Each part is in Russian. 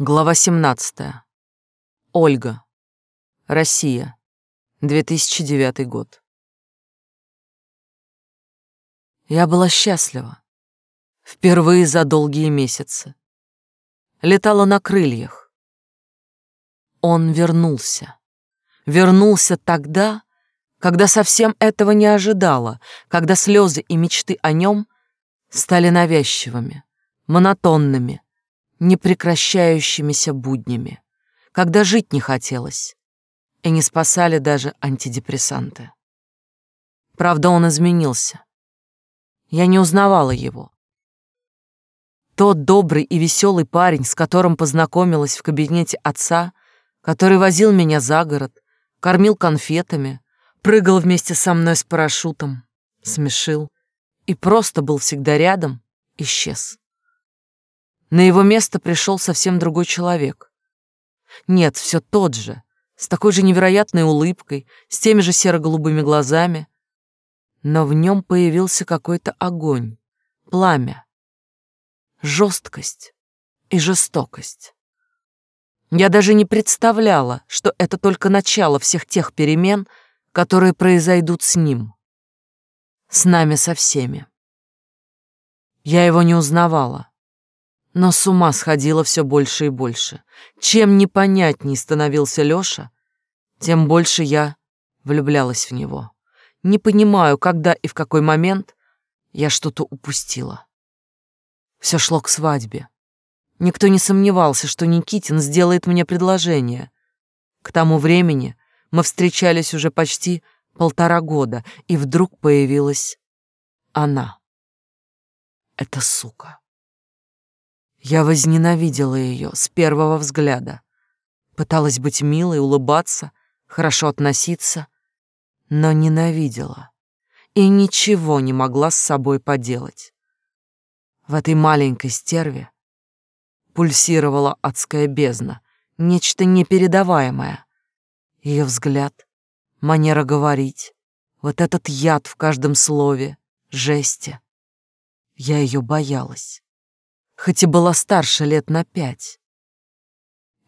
Глава 17. Ольга. Россия. 2009 год. Я была счастлива. Впервые за долгие месяцы. Летала на крыльях. Он вернулся. Вернулся тогда, когда совсем этого не ожидала, когда слезы и мечты о нем стали навязчивыми, монотонными, непрекращающимися буднями, когда жить не хотелось, и не спасали даже антидепрессанты. Правда, он изменился. Я не узнавала его. Тот добрый и веселый парень, с которым познакомилась в кабинете отца, который возил меня за город, кормил конфетами, прыгал вместе со мной с парашютом, смешил и просто был всегда рядом, исчез. На его место пришел совсем другой человек. Нет, все тот же, с такой же невероятной улыбкой, с теми же серо-голубыми глазами. Но в нем появился какой-то огонь, пламя, жесткость и жестокость. Я даже не представляла, что это только начало всех тех перемен, которые произойдут с ним. С нами со всеми. Я его не узнавала. Но с ума сходила все больше и больше. Чем непонятней становился Лёша, тем больше я влюблялась в него. Не понимаю, когда и в какой момент я что-то упустила. Все шло к свадьбе. Никто не сомневался, что Никитин сделает мне предложение. К тому времени мы встречались уже почти полтора года, и вдруг появилась она. Эта сука. Я возненавидела ее с первого взгляда. Пыталась быть милой, улыбаться, хорошо относиться, но ненавидела и ничего не могла с собой поделать. В этой маленькой стерве пульсировала адская бездна, нечто непередаваемое. Ее взгляд, манера говорить, вот этот яд в каждом слове, жесте. Я ее боялась хоть и была старше лет на пять.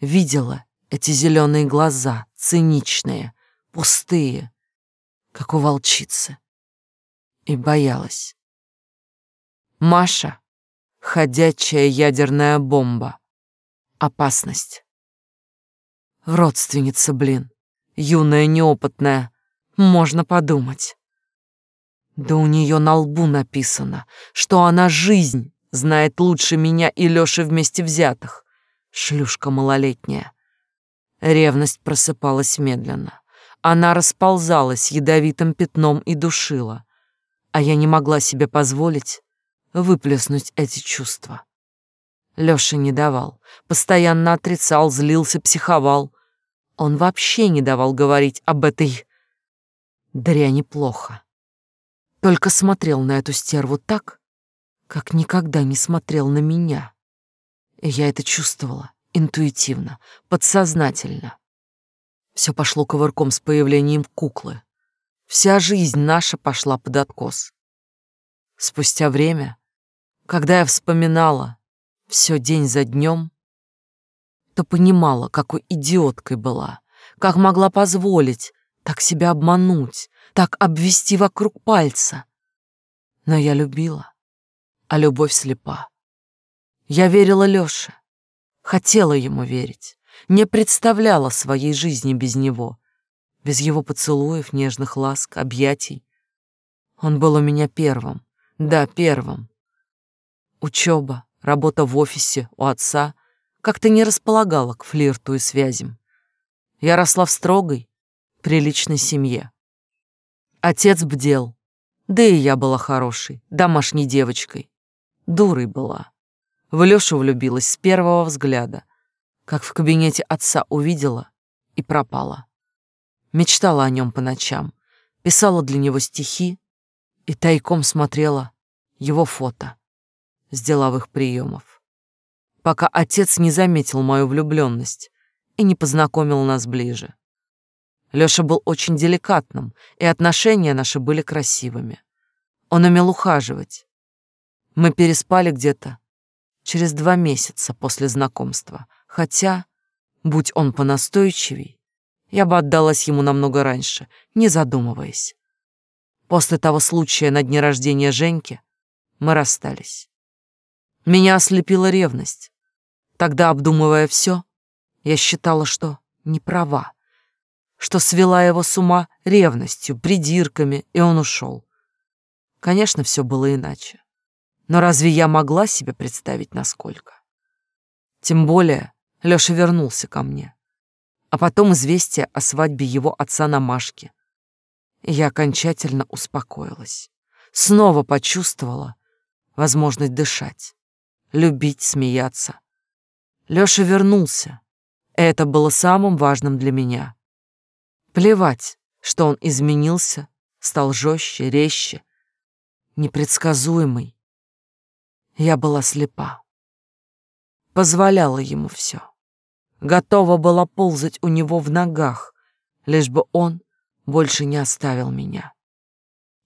Видела эти зеленые глаза, циничные, пустые, как у волчицы, и боялась. Маша — ходячая ядерная бомба. Опасность. Родственница, блин, юная, неопытная, можно подумать. Да у нее на лбу написано, что она жизнь Знает лучше меня и Лёши вместе взятых. Шлюшка малолетняя. Ревность просыпалась медленно. Она расползалась ядовитым пятном и душила. А я не могла себе позволить выплеснуть эти чувства. Лёша не давал, постоянно отрицал, злился, психовал. Он вообще не давал говорить об этой дряни плохо. Только смотрел на эту стерву так, как никогда не смотрел на меня. И я это чувствовала интуитивно, подсознательно. Все пошло ковырком с появлением куклы. Вся жизнь наша пошла под откос. Спустя время, когда я вспоминала все день за днем, то понимала, какой идиоткой была, как могла позволить так себя обмануть, так обвести вокруг пальца. Но я любила а любовь слепа. Я верила Лёше, хотела ему верить, не представляла своей жизни без него, без его поцелуев, нежных ласк, объятий. Он был у меня первым, да, первым. Учеба, работа в офисе у отца как-то не располагала к флирту и связям. Я росла в строгой, приличной семье. Отец бдел, да и я была хорошей, домашней девочкой. Дурой была. В Лёшу влюбилась с первого взгляда, как в кабинете отца увидела и пропала. Мечтала о нем по ночам, писала для него стихи и тайком смотрела его фото с деловых приемов, пока отец не заметил мою влюбленность и не познакомил нас ближе. Лёша был очень деликатным, и отношения наши были красивыми. Он умел ухаживать, мы переспали где-то через два месяца после знакомства. Хотя, будь он понастойчивей, я бы отдалась ему намного раньше, не задумываясь. После того случая на дне рождения Женьки мы расстались. Меня ослепила ревность. Тогда, обдумывая все, я считала, что не права, что свела его с ума ревностью, придирками, и он ушел. Конечно, все было иначе. Но разве я могла себе представить, насколько? Тем более Лёша вернулся ко мне. А потом известие о свадьбе его отца на Машке. Я окончательно успокоилась. Снова почувствовала возможность дышать, любить, смеяться. Лёша вернулся. Это было самым важным для меня. Плевать, что он изменился, стал жестче, резче, непредсказуемый. Я была слепа. Позволяла ему все. Готова была ползать у него в ногах, лишь бы он больше не оставил меня.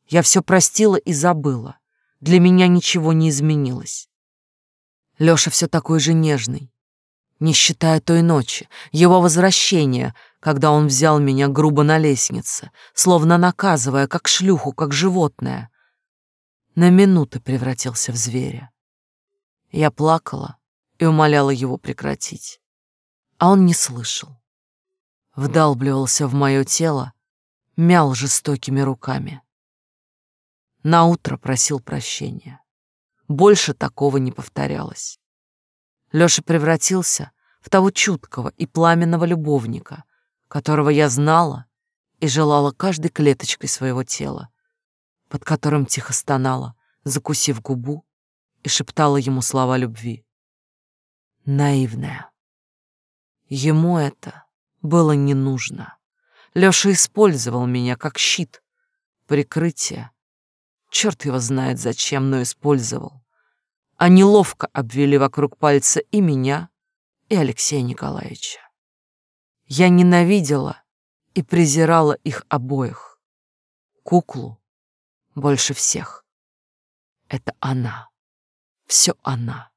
Я все простила и забыла. Для меня ничего не изменилось. Лёша все такой же нежный, не считая той ночи, его возвращения, когда он взял меня грубо на лестнице, словно наказывая, как шлюху, как животное. На минуты превратился в зверя. Я плакала и умоляла его прекратить. А он не слышал. Вдалбливался в мое тело, мял жестокими руками. На утро просил прощения. Больше такого не повторялось. Лёша превратился в того чуткого и пламенного любовника, которого я знала и желала каждой клеточкой своего тела, под которым тихо стонала, закусив губу и шептала ему слова любви. Наивная. Ему это было не нужно. Лёша использовал меня как щит, прикрытие. Черт его знает зачем, но использовал. Они ловко обвели вокруг пальца и меня, и Алексея Николаевича. Я ненавидела и презирала их обоих. Куклу больше всех. Это она. Все она.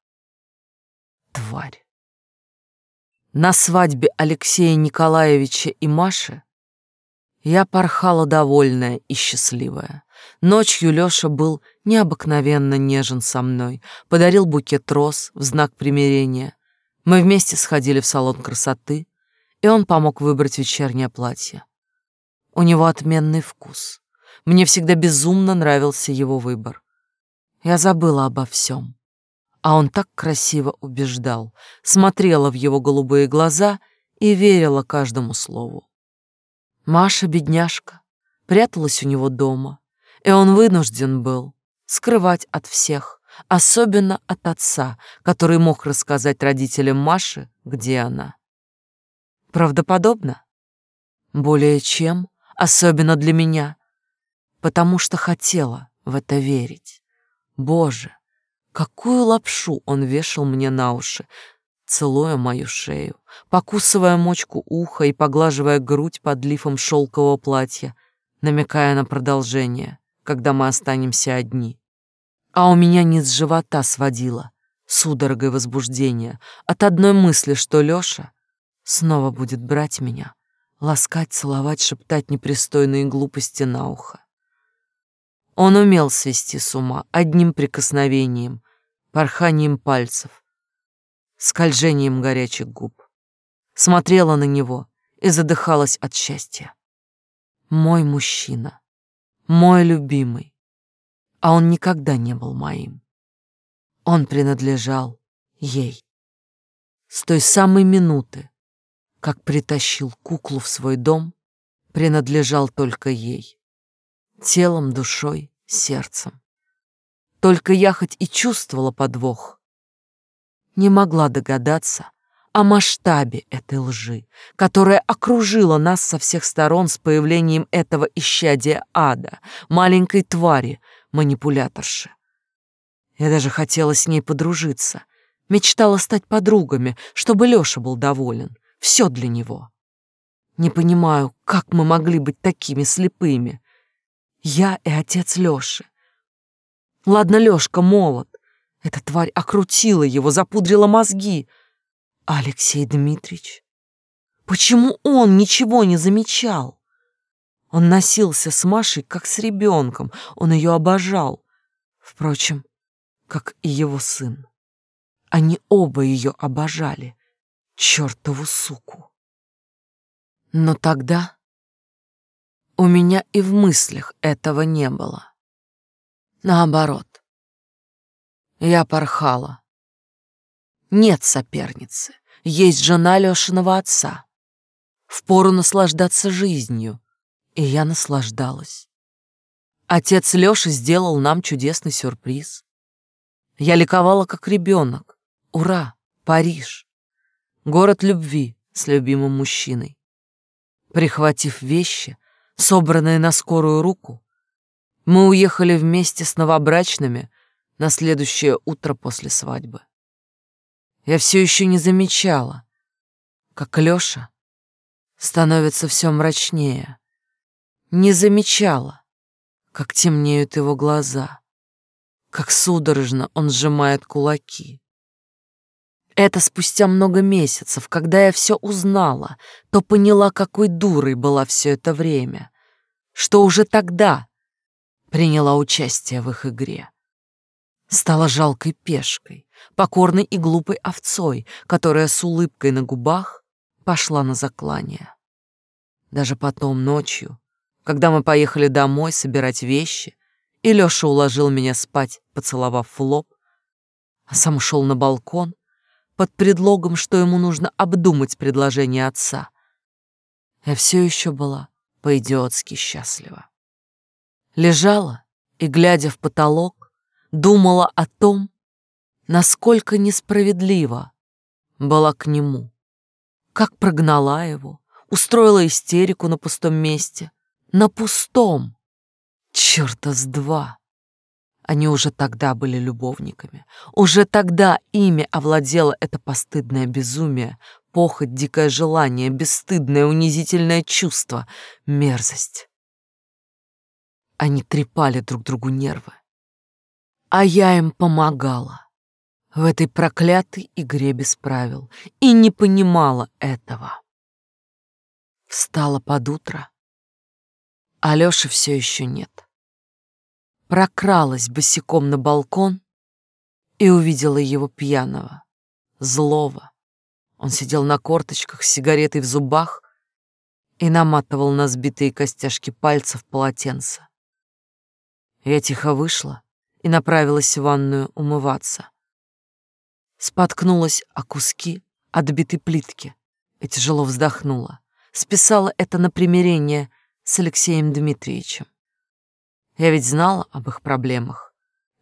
Тварь. На свадьбе Алексея Николаевича и Маши я порхала довольная и счастливая. Ночью Лёша был необыкновенно нежен со мной, подарил букет роз в знак примирения. Мы вместе сходили в салон красоты, и он помог выбрать вечернее платье. У него отменный вкус. Мне всегда безумно нравился его выбор. Я забыла обо всем. А он так красиво убеждал, смотрела в его голубые глаза и верила каждому слову. Маша, бедняжка, пряталась у него дома, и он вынужден был скрывать от всех, особенно от отца, который мог рассказать родителям Маши, где она. Правдоподобно? Более чем, особенно для меня, потому что хотела в это верить. Боже, какую лапшу он вешал мне на уши, целуя мою шею, покусывая мочку уха и поглаживая грудь под лифом шелкового платья, намекая на продолжение, когда мы останемся одни. А у меня низ живота сводило, судорогой возбуждения, от одной мысли, что Лёша снова будет брать меня, ласкать, целовать, шептать непристойные глупости на ухо. Он умел свести с ума одним прикосновением, порханием пальцев, скольжением горячих губ. Смотрела на него и задыхалась от счастья. Мой мужчина, мой любимый, а он никогда не был моим. Он принадлежал ей. С той самой минуты, как притащил куклу в свой дом, принадлежал только ей телом, душой, сердцем. Только я хоть и чувствовала подвох, не могла догадаться о масштабе этой лжи, которая окружила нас со всех сторон с появлением этого исчадия ада, маленькой твари, манипуляторши. Я даже хотела с ней подружиться, мечтала стать подругами, чтобы Лёша был доволен. Все для него. Не понимаю, как мы могли быть такими слепыми. Я и отец Лёши. Ладно, Лёшка молод. Эта тварь окрутила его, запудрила мозги. Алексей Дмитриевич? Почему он ничего не замечал? Он носился с Машей, как с ребенком, он ее обожал. Впрочем, как и его сын. Они оба ее обожали, чертову суку. Но тогда у меня и в мыслях этого не было. Наоборот, я порхала. Нет соперницы, есть жена Лешиного отца. Впору наслаждаться жизнью, и я наслаждалась. Отец Лёши сделал нам чудесный сюрприз. Я ликовала, как ребенок. Ура, Париж. Город любви с любимым мужчиной. Прихватив вещи, собранные на скорую руку, мы уехали вместе с новобрачными на следующее утро после свадьбы. Я все еще не замечала, как Лёша становится все мрачнее. Не замечала, как темнеют его глаза, как судорожно он сжимает кулаки. Это спустя много месяцев, когда я все узнала, то поняла, какой дурой была все это время, что уже тогда приняла участие в их игре. Стала жалкой пешкой, покорной и глупой овцой, которая с улыбкой на губах пошла на заклание. Даже потом ночью, когда мы поехали домой собирать вещи, и Лёша уложил меня спать, поцеловав в лоб, а сам ушел на балкон, под предлогом, что ему нужно обдумать предложение отца. Я все еще была по-идиотски счастлива. Лежала и, глядя в потолок, думала о том, насколько несправедлива была к нему, как прогнала его, устроила истерику на пустом месте, на пустом, черта с два. Они уже тогда были любовниками. Уже тогда ими овладело это постыдное безумие, похоть, дикое желание, бесстыдное, унизительное чувство, мерзость. Они трепали друг другу нервы. А я им помогала в этой проклятой игре без правил и не понимала этого. Встала под утро. Алёши все еще нет прокралась босиком на балкон и увидела его пьяного, злого. Он сидел на корточках с сигаретой в зубах и наматывал на сбитые костяшки пальцев полотенце. Я тихо вышла и направилась в ванную умываться. Споткнулась о куски отбитой плитки и тяжело вздохнула. Списала это на примирение с Алексеем Дмитриевичем. Я ведь знала об их проблемах.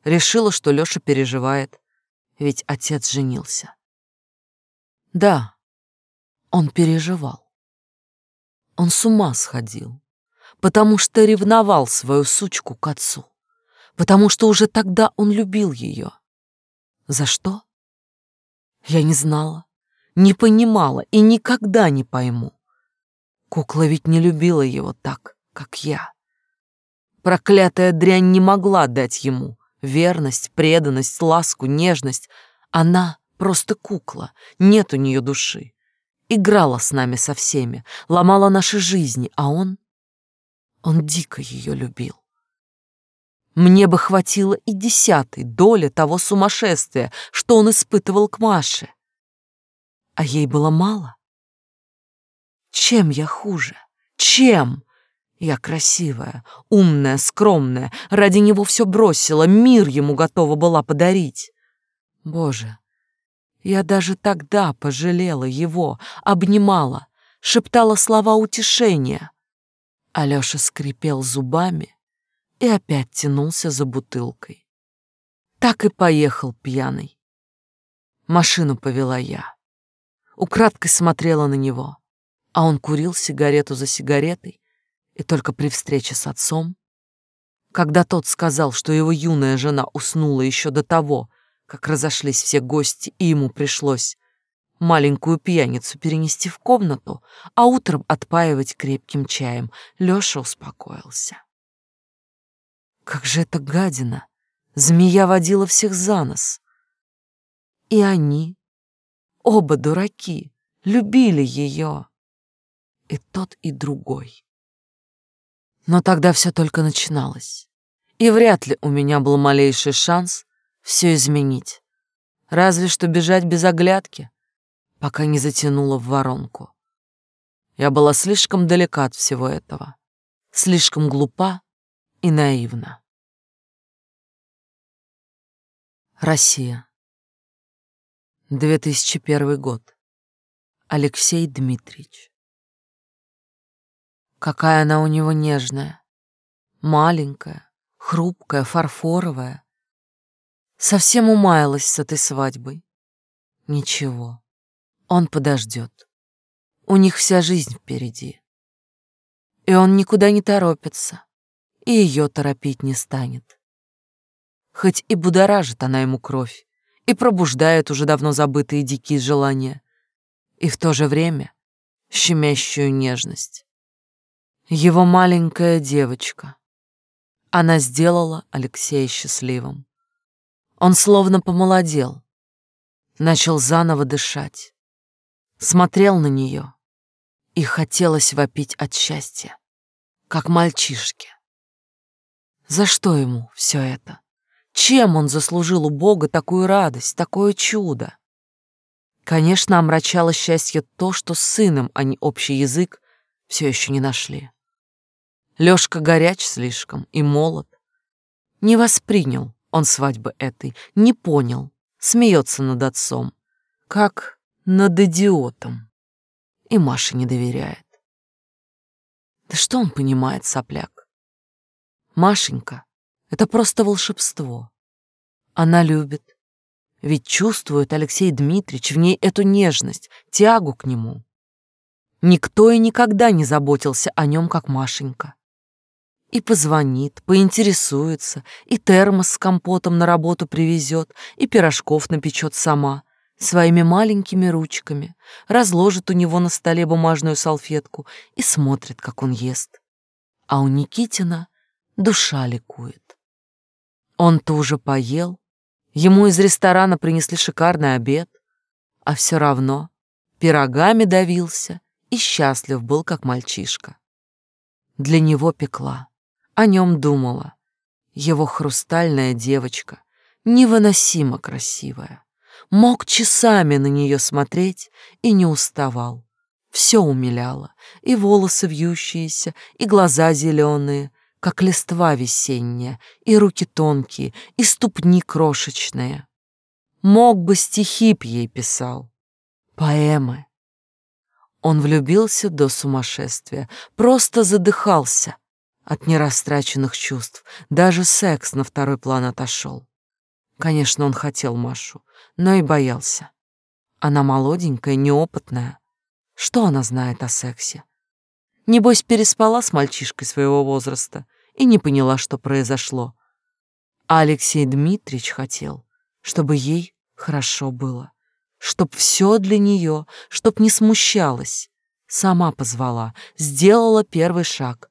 Решила, что Лёша переживает, ведь отец женился. Да, он переживал. Он с ума сходил, потому что ревновал свою сучку к отцу, потому что уже тогда он любил ее. За что? Я не знала, не понимала и никогда не пойму. Кукла ведь не любила его так, как я. Проклятая дрянь не могла дать ему верность, преданность, ласку, нежность. Она просто кукла, нет у нее души. Играла с нами со всеми, ломала наши жизни, а он... Он дико ее любил. Мне бы хватило и десятой доли того сумасшествия, что он испытывал к Маше. А ей было мало. Чем я хуже? Чем? Я красивая, умная, скромная, ради него все бросила, мир ему готова была подарить. Боже, я даже тогда пожалела его, обнимала, шептала слова утешения. Алёша скрипел зубами и опять тянулся за бутылкой. Так и поехал пьяный. Машину повела я. Украдкой смотрела на него, а он курил сигарету за сигаретой, и только при встрече с отцом, когда тот сказал, что его юная жена уснула еще до того, как разошлись все гости, и ему пришлось маленькую пьяницу перенести в комнату, а утром отпаивать крепким чаем, Лёша успокоился. Как же это гадина! Змея водила всех за нос. И они Оба дураки, любили ее. И тот, и другой. Но тогда все только начиналось. И вряд ли у меня был малейший шанс все изменить. Разве что бежать без оглядки, пока не затянуло в воронку. Я была слишком далека от всего этого, слишком глупа и наивна. Россия. 2001 год. Алексей Дмитриевич. Какая она у него нежная, маленькая, хрупкая, фарфоровая. Совсем умаялась с этой свадьбой. Ничего, он подождет. У них вся жизнь впереди. И он никуда не торопится, и ее торопить не станет. Хоть и будоражит она ему кровь, и пробуждает уже давно забытые дикие желания, и в то же время щемящую нежность. Его маленькая девочка. Она сделала Алексея счастливым. Он словно помолодел, начал заново дышать, смотрел на нее, и хотелось вопить от счастья, как мальчишке. За что ему все это? Чем он заслужил у Бога такую радость, такое чудо? Конечно, омрачало счастье то, что с сыном они общий язык все еще не нашли. Лёшка горяч слишком и молод. Не воспринял он свадьбы этой не понял, смеется над отцом, как над идиотом. И Маша не доверяет. Да что он понимает, сопляк? Машенька — это просто волшебство. Она любит. Ведь чувствует Алексей Дмитриевич в ней эту нежность, тягу к нему. Никто и никогда не заботился о нем, как Машенька. И позвонит, поинтересуется, и термос с компотом на работу привезет, и пирожков напечет сама, своими маленькими ручками, разложит у него на столе бумажную салфетку и смотрит, как он ест. А у Никитина душа ликует. Он-то уже поел, ему из ресторана принесли шикарный обед, а все равно пирогами давился и счастлив был, как мальчишка. Для него пекла о нем думала. Его хрустальная девочка, невыносимо красивая. Мог часами на нее смотреть и не уставал. Все умиляло, и волосы вьющиеся, и глаза зеленые, как листва весенняя, и руки тонкие, и ступни крошечные. Мог бы стихи б ей писал, поэмы. Он влюбился до сумасшествия, просто задыхался, от нерастраченных чувств. Даже секс на второй план отошел. Конечно, он хотел Машу, но и боялся. Она молоденькая, неопытная. Что она знает о сексе? Небось, переспала с мальчишкой своего возраста и не поняла, что произошло. А Алексей Дмитриевич хотел, чтобы ей хорошо было, чтоб все для нее, чтоб не смущалась. Сама позвала, сделала первый шаг,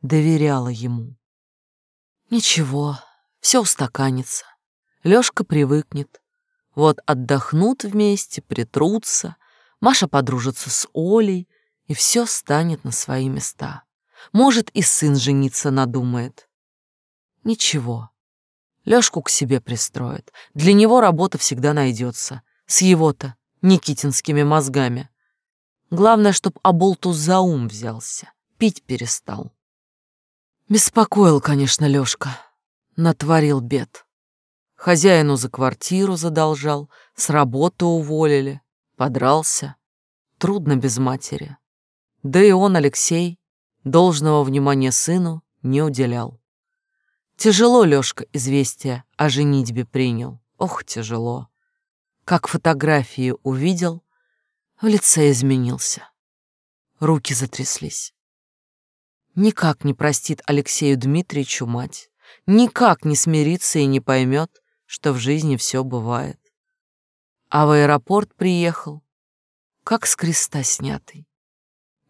доверяла ему. Ничего, все устаканится. Лёшка привыкнет. Вот отдохнут вместе, притрутся, Маша подружится с Олей, и все станет на свои места. Может, и сын жениться надумает. Ничего. Лёшку к себе пристроит. Для него работа всегда найдется. С его-то никитинскими мозгами. Главное, чтоб Аболтус за ум взялся, пить перестал. Беспокоил, конечно, Лёшка. Натворил бед. Хозяину за квартиру задолжал, с работы уволили, подрался. Трудно без матери. Да и он, Алексей, должного внимания сыну не уделял. Тяжело Лёшка известие о женитьбе принял. Ох, тяжело. Как фотографии увидел, в лице изменился. Руки затряслись. Никак не простит Алексею Дмитриевичу мать. Никак не смирится и не поймет, что в жизни все бывает. А в аэропорт приехал, как с креста снятый.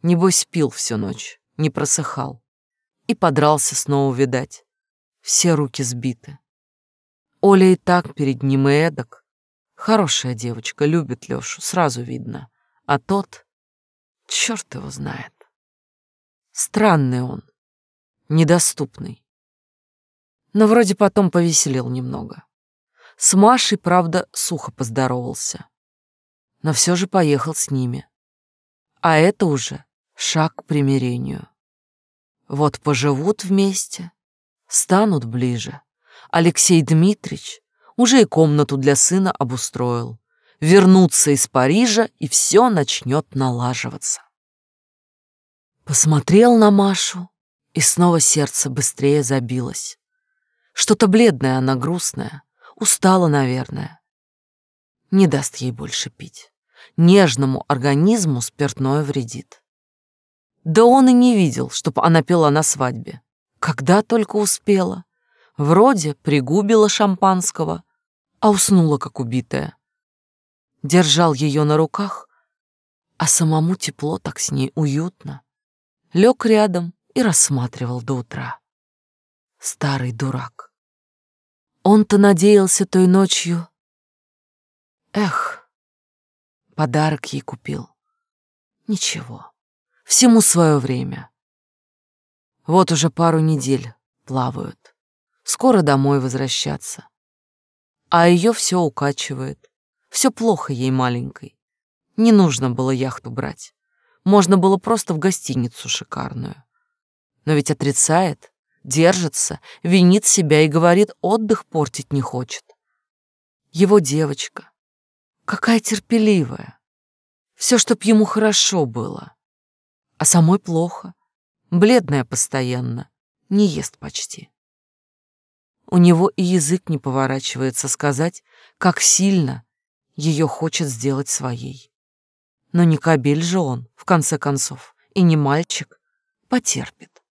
Небось, пил всю ночь, не просыхал. И подрался снова, видать. Все руки сбиты. Оля и так перед ним и эдак. Хорошая девочка, любит Лёшу, сразу видно. А тот, чёрт его знает. Странный он, недоступный. Но вроде потом повеселел немного. С Машей, правда, сухо поздоровался. Но все же поехал с ними. А это уже шаг к примирению. Вот поживут вместе, станут ближе. Алексей Дмитрич уже и комнату для сына обустроил. Вернуться из Парижа, и все начнет налаживаться. Посмотрел на Машу, и снова сердце быстрее забилось. Что-то бледное она, грустная, устала, наверное. Не даст ей больше пить. Нежному организму спиртное вредит. Да он и не видел, чтоб она пила на свадьбе. Когда только успела. Вроде пригубила шампанского, а уснула, как убитая. Держал ее на руках, а самому тепло так с ней уютно. Лег рядом и рассматривал до утра. Старый дурак. Он-то надеялся той ночью. Эх, подарок ей купил. Ничего, всему свое время. Вот уже пару недель плавают. Скоро домой возвращаться. А ее все укачивает. Все плохо ей маленькой. Не нужно было яхту брать. Можно было просто в гостиницу шикарную. Но ведь отрицает, держится, винит себя и говорит, отдых портить не хочет. Его девочка. Какая терпеливая. Все, чтоб ему хорошо было. А самой плохо. Бледная постоянно. Не ест почти. У него и язык не поворачивается сказать, как сильно ее хочет сделать своей. Но не кобель же он, в конце концов, и не мальчик. Потерпит.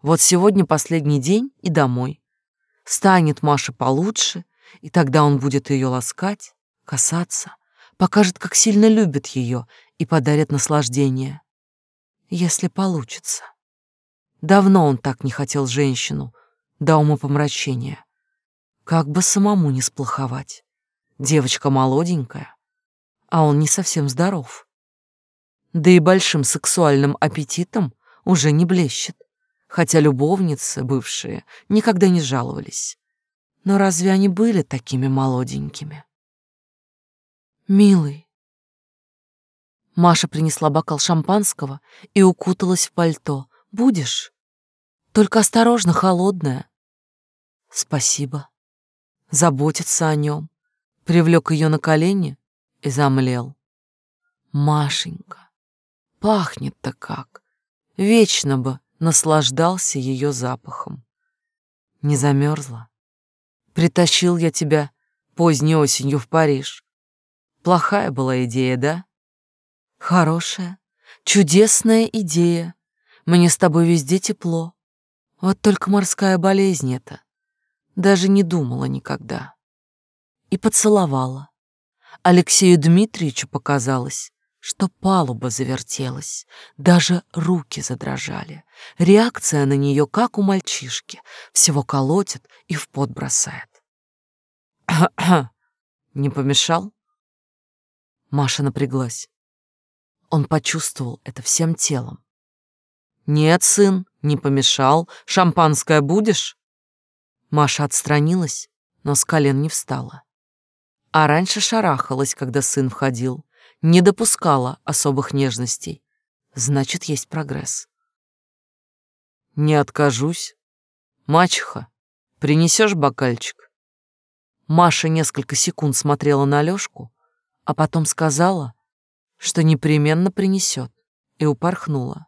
Вот сегодня последний день и домой. Станет Маша получше, и тогда он будет ее ласкать, касаться, покажет, как сильно любит ее и подарит наслаждение. Если получится. Давно он так не хотел женщину, до умопомрачения. Как бы самому не сплоховать. Девочка молоденькая, а он не совсем здоров. Да и большим сексуальным аппетитом уже не блещет, хотя любовницы бывшие никогда не жаловались. Но разве они были такими молоденькими? «Милый». Маша принесла бокал шампанского и укуталась в пальто. «Будешь? Только осторожно, холодное». «Спасибо». Заботиться о нем. Привлек ее на колени и замлел. Машенька. Пахнет-то как. Вечно бы наслаждался ее запахом. Не замерзла? Притащил я тебя поздней осенью в Париж. Плохая была идея, да? Хорошая, чудесная идея. Мне с тобой везде тепло. Вот только морская болезнь это. Даже не думала никогда. И поцеловала. Алексею Дмитриевичу показалось, что палуба завертелась, даже руки задрожали. Реакция на нее, как у мальчишки, всего колотит и в пот бросает. «Не помешал?» Маша напряглась. Он почувствовал это всем телом. «Нет, сын, не помешал. Шампанское будешь?» Маша отстранилась, но с колен не встала. А раньше шарахалась, когда сын входил не допускала особых нежностей. Значит, есть прогресс. Не откажусь. Мачеха, принесешь бокальчик? Маша несколько секунд смотрела на Лёшку, а потом сказала, что непременно принесет, и упорхнула.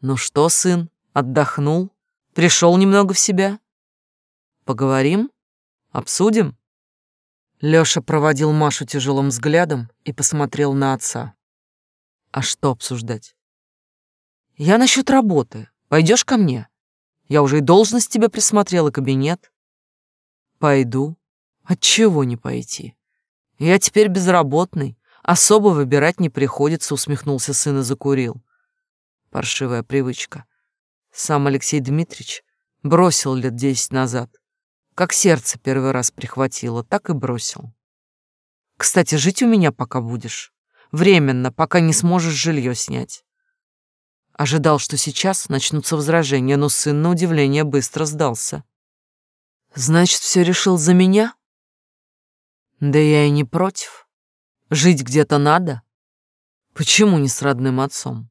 Ну что, сын, отдохнул? Пришел немного в себя? Поговорим? Обсудим? Лёша проводил Машу тяжелым взглядом и посмотрел на отца. А что обсуждать? Я насчет работы. Пойдешь ко мне? Я уже и должность тебе присмотрел, и кабинет. Пойду. Отчего не пойти? Я теперь безработный. Особо выбирать не приходится, усмехнулся сын и закурил. Паршивая привычка. Сам Алексей Дмитриевич бросил лет десять назад. Как сердце первый раз прихватило, так и бросил. Кстати, жить у меня пока будешь. Временно, пока не сможешь жилье снять. Ожидал, что сейчас начнутся возражения, но сын, на удивление, быстро сдался. Значит, все решил за меня? Да я и не против. Жить где-то надо. Почему не с родным отцом?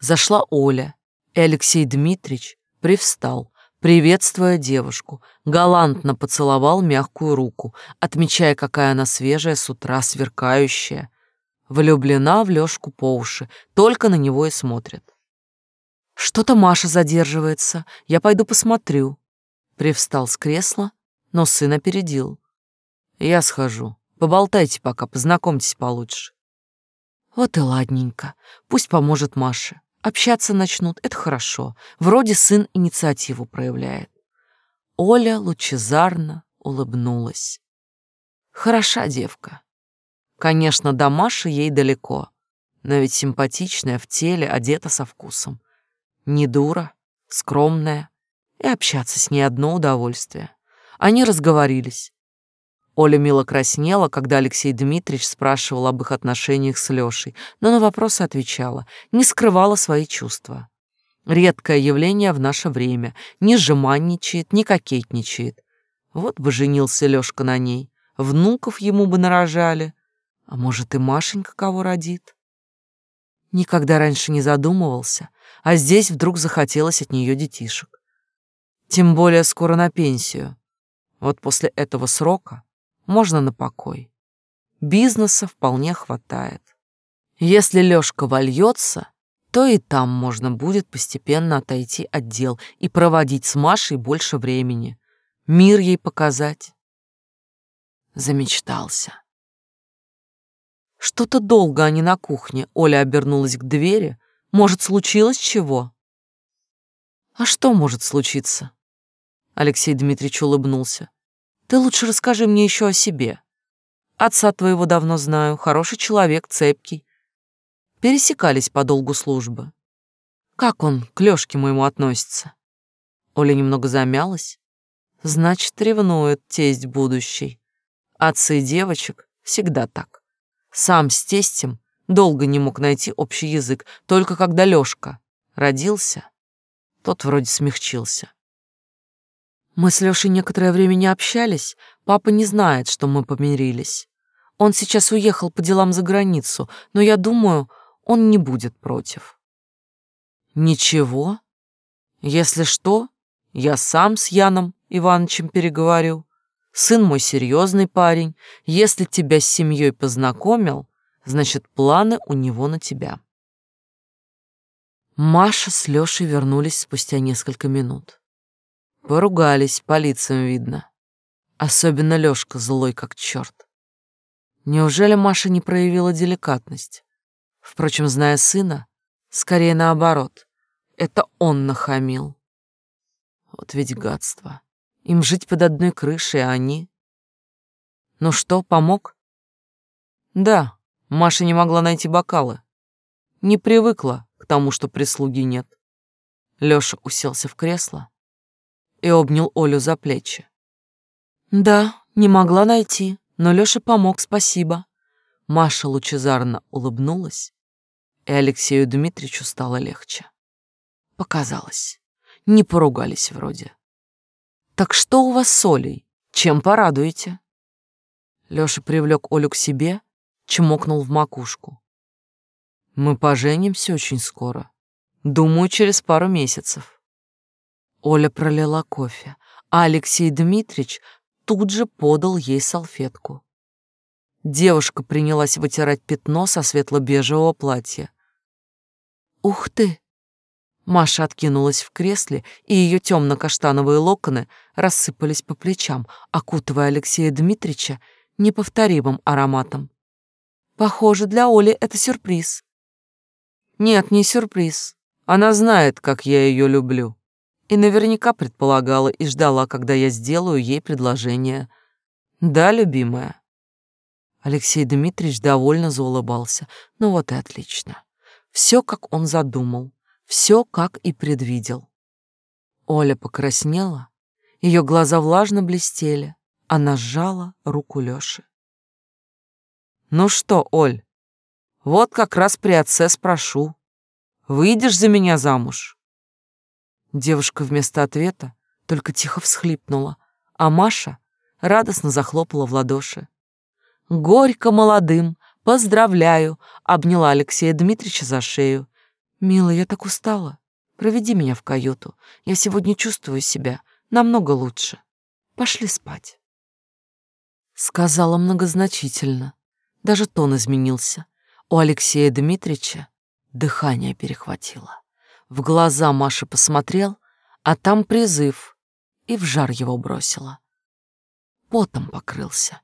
Зашла Оля, и Алексей Дмитриевич привстал, приветствуя девушку, галантно поцеловал мягкую руку, отмечая, какая она свежая с утра, сверкающая. Влюблена в Лёшку по уши, только на него и смотрит. Что-то Маша задерживается, я пойду посмотрю. Привстал с кресла, но сын опередил. Я схожу, поболтайте пока, познакомьтесь получше. Вот и ладненько, пусть поможет Маше. Общаться начнут, это хорошо. Вроде сын инициативу проявляет. Оля лучезарно улыбнулась. Хороша девка. Конечно, до Маши ей далеко, но ведь симпатичная в теле, одета со вкусом. Не дура, скромная, и общаться с ней одно удовольствие. Они разговорились. Оля мило краснела, когда Алексей Дмитриевич спрашивал об их отношениях с Лёшей, но на вопросы отвечала, не скрывала свои чувства. Редкое явление в наше время, не жеманничает, не кокетничает. Вот бы женился Лёшка на ней, внуков ему бы нарожали, а может и Машенька кого родит. Никогда раньше не задумывался, а здесь вдруг захотелось от нее детишек. Тем более скоро на пенсию. Вот после этого срока можно на покой. Бизнеса вполне хватает. Если Лёшка вольется, то и там можно будет постепенно отойти от дел и проводить с Машей больше времени. Мир ей показать. Замечтался. Что-то долго они на кухне. Оля обернулась к двери. Может, случилось чего? А что может случиться? Алексей Дмитриевич улыбнулся. Ты лучше расскажи мне еще о себе. Отца твоего давно знаю, хороший человек, цепкий. Пересекались по долгу службы. Как он к Лёшке моему относится? Оля немного замялась. Значит, ревнует тесть будущий. Отцы девочек всегда так. Сам с тестем долго не мог найти общий язык, только когда Лёшка родился, тот вроде смягчился. Мы с Лёшей некоторое время не общались. Папа не знает, что мы помирились. Он сейчас уехал по делам за границу, но я думаю, он не будет против. Ничего. Если что, я сам с Яном Ивановичем переговорю. Сын мой серьезный парень. Если тебя с семьей познакомил, значит, планы у него на тебя. Маша с Лёшей вернулись спустя несколько минут. Поругались, по лицам видно. Особенно Лёшка злой как чёрт. Неужели Маша не проявила деликатность? Впрочем, зная сына, скорее наоборот. Это он нахамил. Вот ведь гадство. Им жить под одной крышей, а они... Ну что, помог? Да, Маша не могла найти бокалы. Не привыкла к тому, что прислуги нет. Лёша уселся в кресло, и обнял Олю за плечи. «Да, не могла найти, но Лёша помог, спасибо». Маша лучезарно улыбнулась, и Алексею Дмитриевичу стало легче. Показалось. Не поругались вроде. «Так что у вас с Олей? Чем порадуете?» Лёша привлёк Олю к себе, чмокнул в макушку. «Мы поженимся очень скоро. Думаю, через пару месяцев». Оля пролила кофе, а Алексей Дмитриевич тут же подал ей салфетку. Девушка принялась вытирать пятно со светло-бежевого платья. «Ух ты!» Маша откинулась в кресле, и ее темно-каштановые локоны рассыпались по плечам, окутывая Алексея Дмитриевича неповторимым ароматом. «Похоже, для Оли это сюрприз». «Нет, не сюрприз. Она знает, как я ее люблю», и наверняка предполагала и ждала, когда я сделаю ей предложение. «Да, любимая». Алексей Дмитриевич довольно заулыбался. Ну вот и отлично. Все, как он задумал. Все, как и предвидел. Оля покраснела, ее глаза влажно блестели. Она сжала руку Лёши. Ну что, Оль, вот как раз при отце спрошу. Выйдешь за меня замуж? Девушка вместо ответа только тихо всхлипнула, а Маша радостно захлопала в ладоши. Горько молодым, поздравляю, обняла Алексея Дмитриевича за шею. Милый, я так устала. Проведи меня в каюту. Я сегодня чувствую себя намного лучше. Пошли спать. Сказала многозначительно. Даже тон изменился. У Алексея Дмитриевича дыхание перехватило. В глаза Маша посмотрел, а там призыв, и в жар его бросила. Потом покрылся.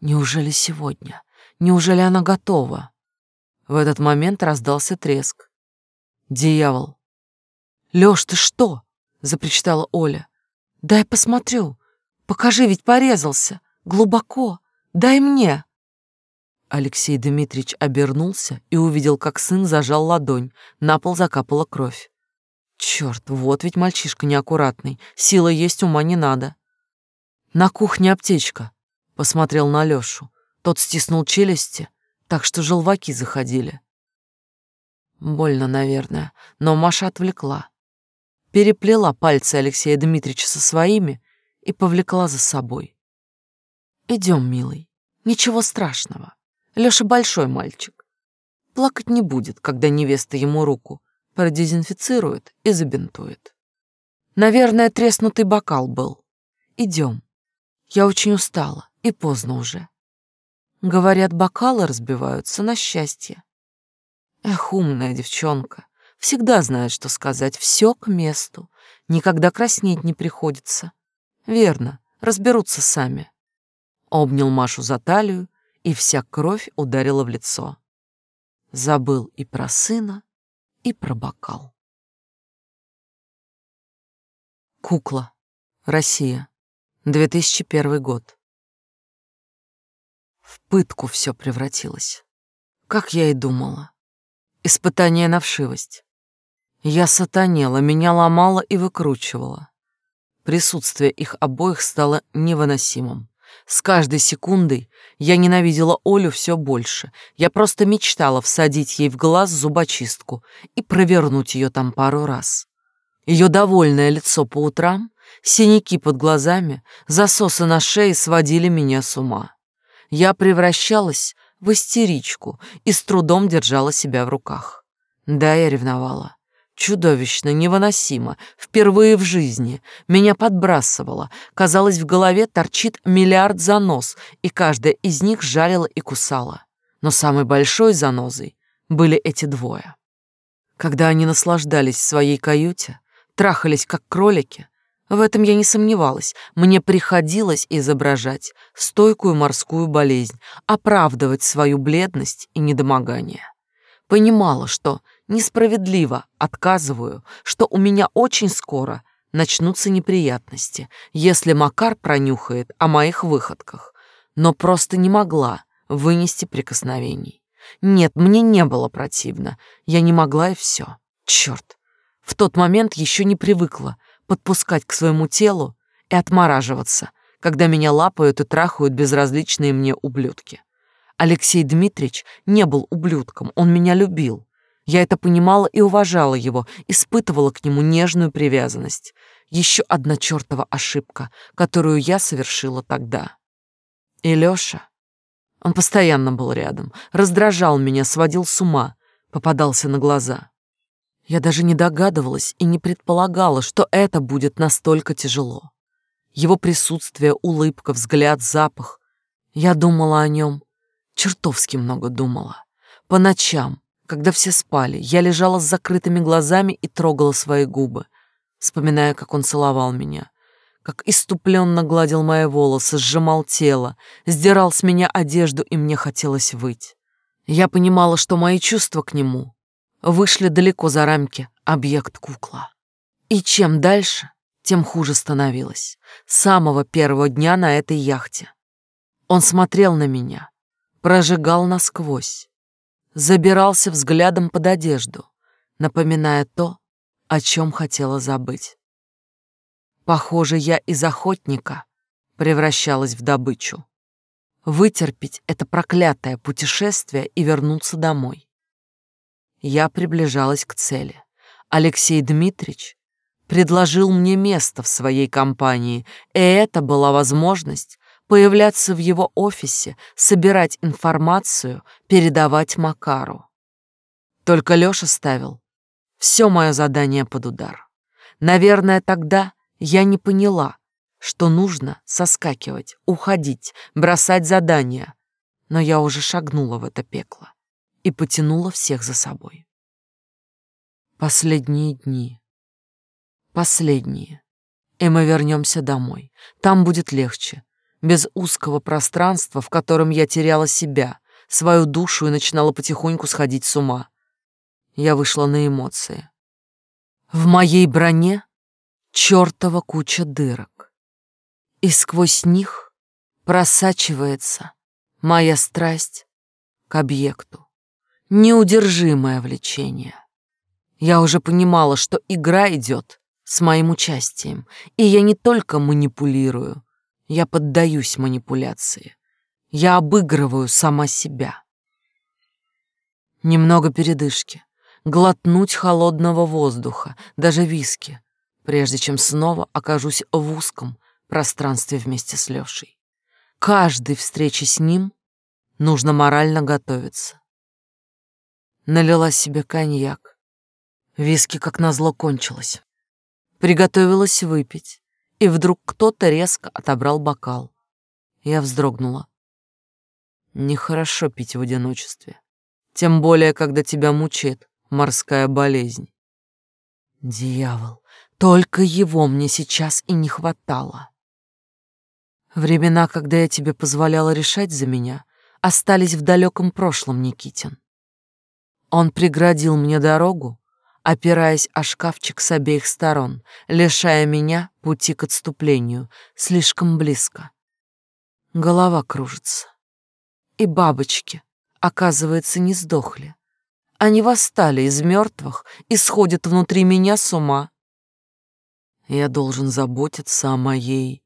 Неужели сегодня? Неужели она готова? В этот момент раздался треск. Дьявол. «Лёш, ты что?» — запричитала Оля. «Дай посмотрю. Покажи, ведь порезался. Глубоко. Дай мне». Алексей Дмитриевич обернулся и увидел, как сын зажал ладонь. На пол закапала кровь. Черт, вот ведь мальчишка неаккуратный. Сила есть, ума не надо. На кухне аптечка. Посмотрел на Лёшу. Тот стиснул челюсти, так что желваки заходили. Больно, наверное, но Маша отвлекла. Переплела пальцы Алексея Дмитриевича со своими и повлекла за собой. Идем, милый, ничего страшного. Лёша большой мальчик. Плакать не будет, когда невеста ему руку продезинфицирует и забинтует. Наверное, треснутый бокал был. Идем. Я очень устала и поздно уже. Говорят, бокалы разбиваются на счастье. Эх, умная девчонка. Всегда знает, что сказать. Все к месту. Никогда краснеть не приходится. Верно, разберутся сами. Обнял Машу за талию и вся кровь ударила в лицо. Забыл и про сына, и про бокал. Кукла. Россия. 2001 год. В пытку все превратилось. Как я и думала. Испытание на вшивость. Я сатанела, меня ломала и выкручивала. Присутствие их обоих стало невыносимым. С каждой секундой я ненавидела Олю все больше. Я просто мечтала всадить ей в глаз зубочистку и провернуть ее там пару раз. Ее довольное лицо по утрам, синяки под глазами, засосы на шее сводили меня с ума. Я превращалась в истеричку и с трудом держала себя в руках. Да, я ревновала. Чудовищно, невыносимо. Впервые в жизни. Меня подбрасывало. Казалось, в голове торчит миллиард занос, и каждая из них жалила и кусала. Но самой большой занозой были эти двое. Когда они наслаждались в своей каюте, трахались как кролики, в этом я не сомневалась. Мне приходилось изображать стойкую морскую болезнь, оправдывать свою бледность и недомогание. Понимала, что несправедливо отказываю, что у меня очень скоро начнутся неприятности, если Макар пронюхает о моих выходках, но просто не могла вынести прикосновений. Нет, мне не было противно, я не могла и все. Черт, в тот момент еще не привыкла подпускать к своему телу и отмораживаться, когда меня лапают и трахают безразличные мне ублюдки. Алексей Дмитриевич не был ублюдком, он меня любил. Я это понимала и уважала его, испытывала к нему нежную привязанность. Еще одна чертова ошибка, которую я совершила тогда. И Лёша, он постоянно был рядом, раздражал меня, сводил с ума, попадался на глаза. Я даже не догадывалась и не предполагала, что это будет настолько тяжело. Его присутствие, улыбка, взгляд, запах. Я думала о нем Чертовски много думала. По ночам, когда все спали, я лежала с закрытыми глазами и трогала свои губы, вспоминая, как он целовал меня, как иступленно гладил мои волосы, сжимал тело, сдирал с меня одежду, и мне хотелось выть. Я понимала, что мои чувства к нему вышли далеко за рамки объект кукла. И чем дальше, тем хуже становилось. С самого первого дня на этой яхте. Он смотрел на меня, прожигал насквозь, забирался взглядом под одежду, напоминая то, о чем хотела забыть. Похоже, я из охотника превращалась в добычу. вытерпеть это проклятое путешествие и вернуться домой. Я приближалась к цели. Алексей Дмитриевич предложил мне место в своей компании, и это была возможность появляться в его офисе, собирать информацию, передавать Макару. Только Лёша ставил все мое задание под удар. Наверное, тогда я не поняла, что нужно соскакивать, уходить, бросать задания, но я уже шагнула в это пекло и потянула всех за собой. Последние дни. Последние. И мы вернемся домой. Там будет легче. Без узкого пространства, в котором я теряла себя, свою душу и начинала потихоньку сходить с ума. Я вышла на эмоции. В моей броне чертова куча дырок. И сквозь них просачивается моя страсть к объекту. Неудержимое влечение. Я уже понимала, что игра идет с моим участием, и я не только манипулирую, я поддаюсь манипуляции. Я обыгрываю сама себя. Немного передышки, глотнуть холодного воздуха, даже виски, прежде чем снова окажусь в узком пространстве вместе с Лёшей. Каждой встрече с ним нужно морально готовиться. Налила себе коньяк, Виски, как назло, кончилось. Приготовилась выпить, и вдруг кто-то резко отобрал бокал. Я вздрогнула. Нехорошо пить в одиночестве, тем более, когда тебя мучает морская болезнь. Дьявол, только его мне сейчас и не хватало. Времена, когда я тебе позволяла решать за меня, остались в далеком прошлом, Никитин. Он преградил мне дорогу, опираясь о шкафчик с обеих сторон, лишая меня пути к отступлению, слишком близко. Голова кружится. И бабочки, оказывается, не сдохли. Они восстали из мертвых и сходят внутри меня с ума. Я должен заботиться о моей...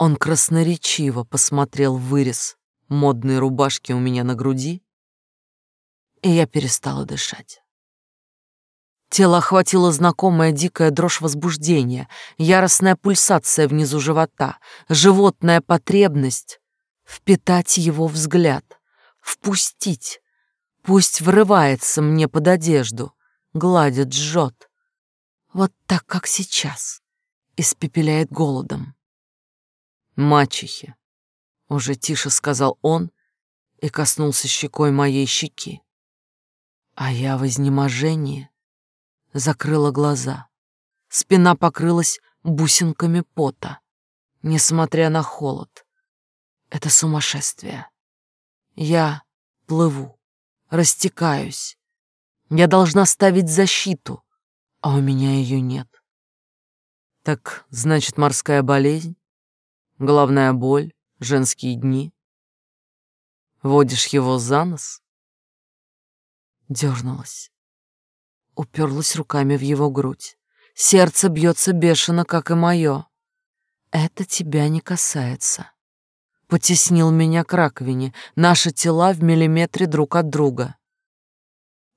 Он красноречиво посмотрел в вырез модной рубашки у меня на груди, и я перестала дышать. Тело охватило знакомая дикая дрожь возбуждения, яростная пульсация внизу живота, животная потребность впитать его взгляд, впустить. Пусть врывается мне под одежду, гладит, жжет. Вот так, как сейчас, испепеляет голодом. «Мачехи», — уже тише сказал он и коснулся щекой моей щеки. А я в изнеможении закрыла глаза. Спина покрылась бусинками пота, несмотря на холод. Это сумасшествие. Я плыву, растекаюсь. Я должна ставить защиту, а у меня ее нет. Так, значит, морская болезнь, головная боль, женские дни. Водишь его за нос? Дернулась уперлась руками в его грудь. Сердце бьется бешено, как и мое. Это тебя не касается. Потеснил меня к раковине, наши тела в миллиметре друг от друга.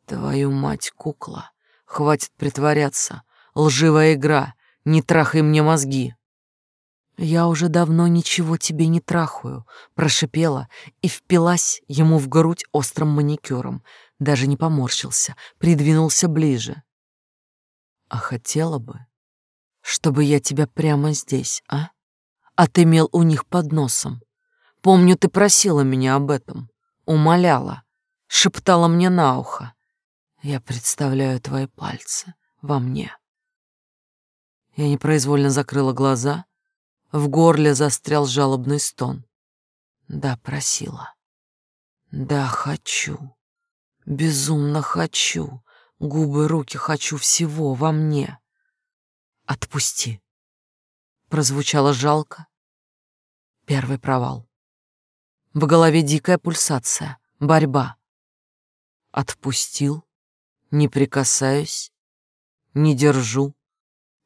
Твою мать, кукла, хватит притворяться. Лживая игра, не трахай мне мозги. Я уже давно ничего тебе не трахаю, прошипела и впилась ему в грудь острым маникюром, даже не поморщился, придвинулся ближе. А хотела бы, чтобы я тебя прямо здесь, а? Отымел у них под носом. Помню, ты просила меня об этом, умоляла, шептала мне на ухо. Я представляю твои пальцы во мне. Я непроизвольно закрыла глаза, в горле застрял жалобный стон. Да, просила. Да, хочу. Безумно хочу. Губы, руки хочу всего во мне. Отпусти. Прозвучало жалко. Первый провал. В голове дикая пульсация, борьба. Отпустил, не прикасаюсь, не держу.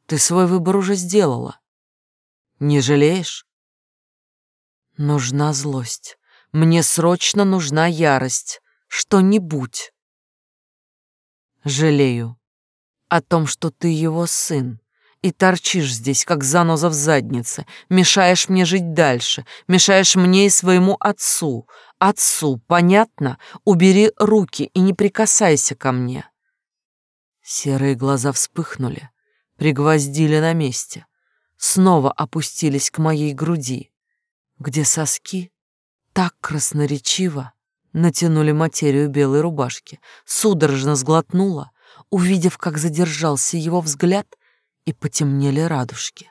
Ты свой выбор уже сделала. Не жалеешь? Нужна злость. Мне срочно нужна ярость. Что-нибудь. Жалею о том, что ты его сын, и торчишь здесь, как заноза в заднице, мешаешь мне жить дальше, мешаешь мне и своему отцу. Отцу, понятно? Убери руки и не прикасайся ко мне. Серые глаза вспыхнули, пригвоздили на месте, снова опустились к моей груди, где соски так красноречиво натянули материю белой рубашки, судорожно сглотнула, увидев, как задержался его взгляд и потемнели радужки.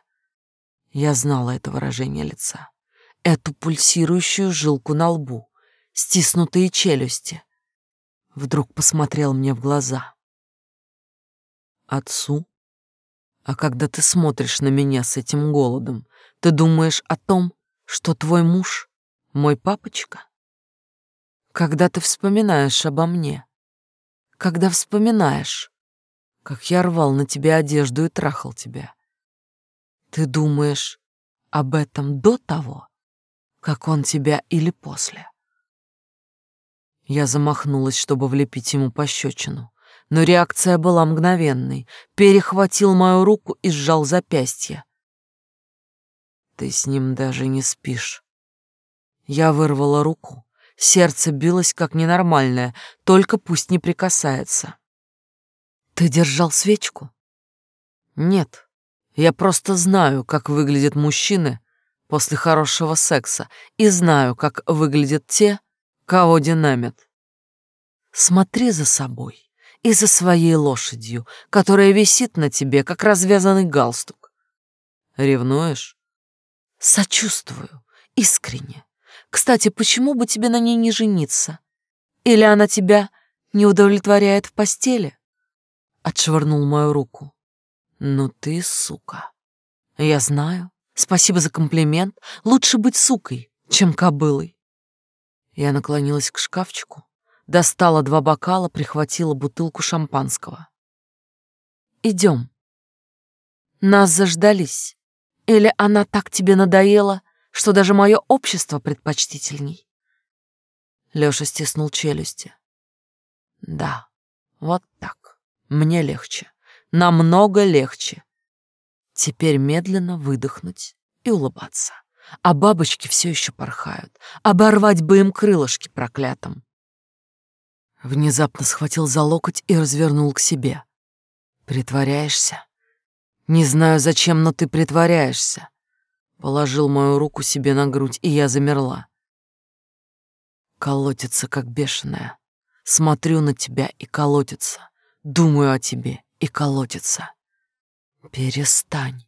Я знала это выражение лица, эту пульсирующую жилку на лбу, стиснутые челюсти. Вдруг посмотрел мне в глаза. Отцу? А когда ты смотришь на меня с этим голодом, ты думаешь о том, что твой муж — мой папочка? Когда ты вспоминаешь обо мне, когда вспоминаешь, как я рвал на тебе одежду и трахал тебя, ты думаешь об этом до того, как он тебя или после? Я замахнулась, чтобы влепить ему пощечину, но реакция была мгновенной. Перехватил мою руку и сжал запястье. Ты с ним даже не спишь. Я вырвала руку. Сердце билось как ненормальное, только пусть не прикасается. Ты держал свечку? Нет. Я просто знаю, как выглядят мужчины после хорошего секса и знаю, как выглядят те, кого динамит. Смотри за собой и за своей лошадью, которая висит на тебе, как развязанный галстук. Ревнуешь? Сочувствую, искренне. Кстати, почему бы тебе на ней не жениться? Или она тебя не удовлетворяет в постели? Отшвырнул мою руку. Ну ты сука. Я знаю. Спасибо за комплимент. Лучше быть сукой, чем кобылой. Я наклонилась к шкафчику, достала два бокала, прихватила бутылку шампанского. Идем. Нас заждались. Или она так тебе надоела, что даже мое общество предпочтительней?» Лёша стиснул челюсти. «Да, вот так. Мне легче. Намного легче. Теперь медленно выдохнуть и улыбаться. А бабочки все еще порхают. Оборвать бы им крылышки проклятым. Внезапно схватил за локоть и развернул к себе. «Притворяешься?» Не знаю зачем, но ты притворяешься. Положил мою руку себе на грудь, и я замерла. Колотится, как бешеная. Смотрю на тебя и колотится. Думаю о тебе и колотится. Перестань.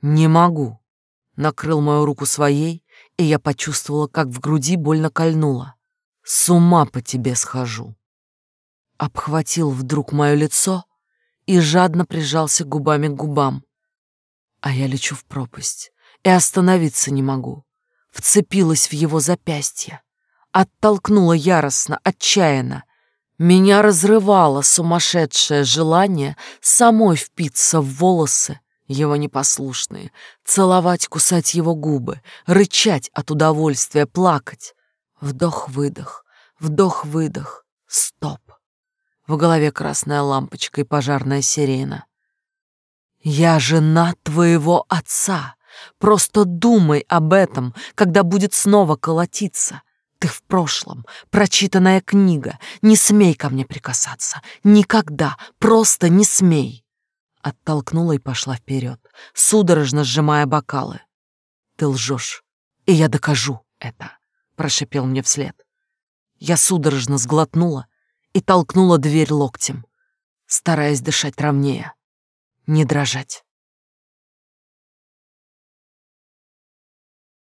Не могу. Накрыл мою руку своей, и я почувствовала, как в груди больно кольнуло. С ума по тебе схожу. Обхватил вдруг мое лицо и жадно прижался губами к губам. А я лечу в пропасть и остановиться не могу. Вцепилась в его запястье, оттолкнула яростно, отчаянно. Меня разрывало сумасшедшее желание самой впиться в волосы его непослушные, целовать, кусать его губы, рычать от удовольствия, плакать. Вдох-выдох, вдох-выдох, стоп. В голове красная лампочка и пожарная сирена. «Я жена твоего отца. Просто думай об этом, когда будет снова колотиться. Ты в прошлом, прочитанная книга. Не смей ко мне прикасаться. Никогда. Просто не смей». Оттолкнула и пошла вперед, судорожно сжимая бокалы. «Ты лжешь, и я докажу это», — прошипел мне вслед. Я судорожно сглотнула и толкнула дверь локтем, стараясь дышать ровнее, не дрожать.